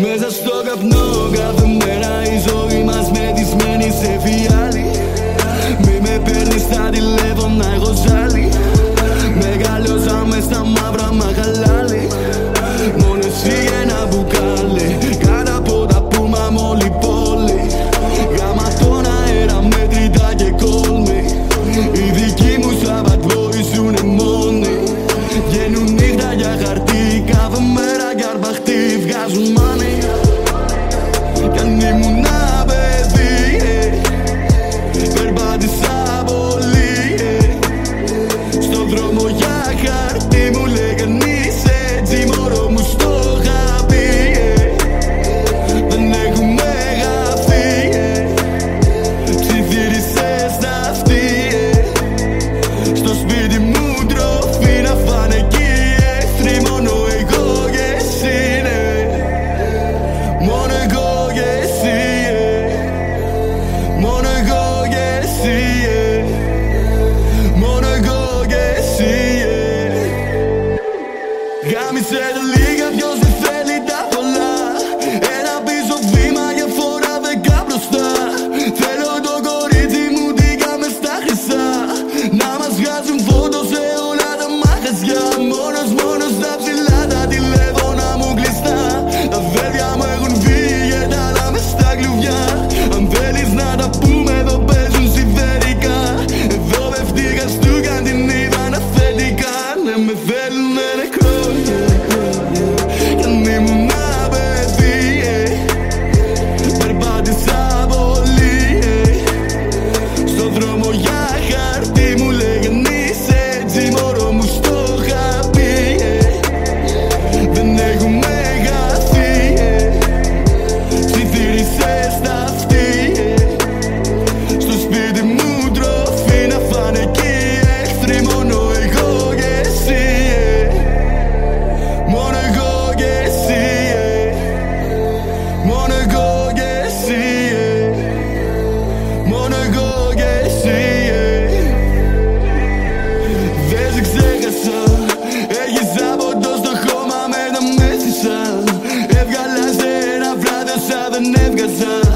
Μέσα στο καπνό κάθε μέρα η ζωή μας μετισμένη σε φιάλι Μη με παίρνεις τα τηλέφωνα da navegação